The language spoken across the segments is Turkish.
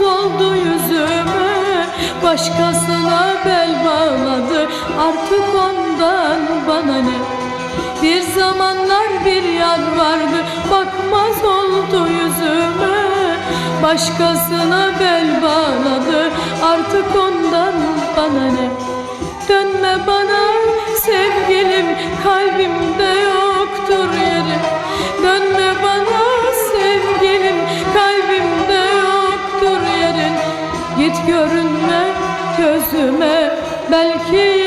oldu yüzüme. Başkasına bel bağladı Artık ondan bana ne? Bir zamanlar bir yar vardı Bakmaz oldu yüzüme. Başkasına bel bağladı Artık ondan bana ne? Dönme bana بلكي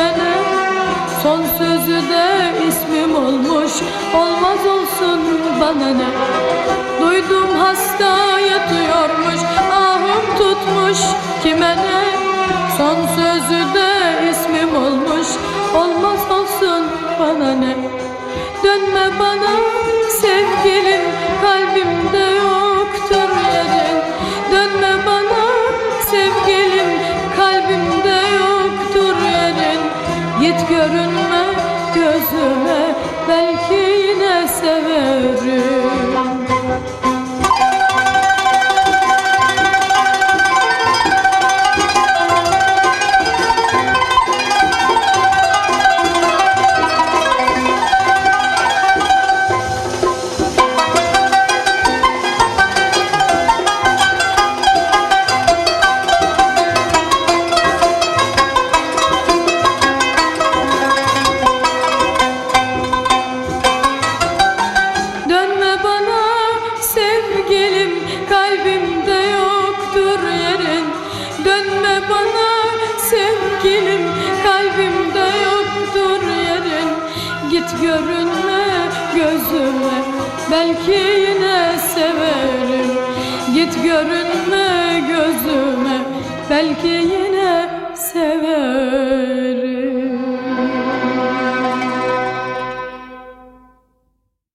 tutmuş kime ne Son sözü de ismim olmuş. Olmaz olsun bana ne. Duydum hasta yatıyormuş. Ahım tutmuş kime ne. Son sözü de ismim olmuş. Olmaz olsun bana ne. Dönme bana sevgilim Kalbimde severim sevgilim kalbimde yoktur yerin. Dönme bana sevgilim kalbimde yoktur yerin. Git görünme gözüme belki yine severim. Git görünme gözüme belki yine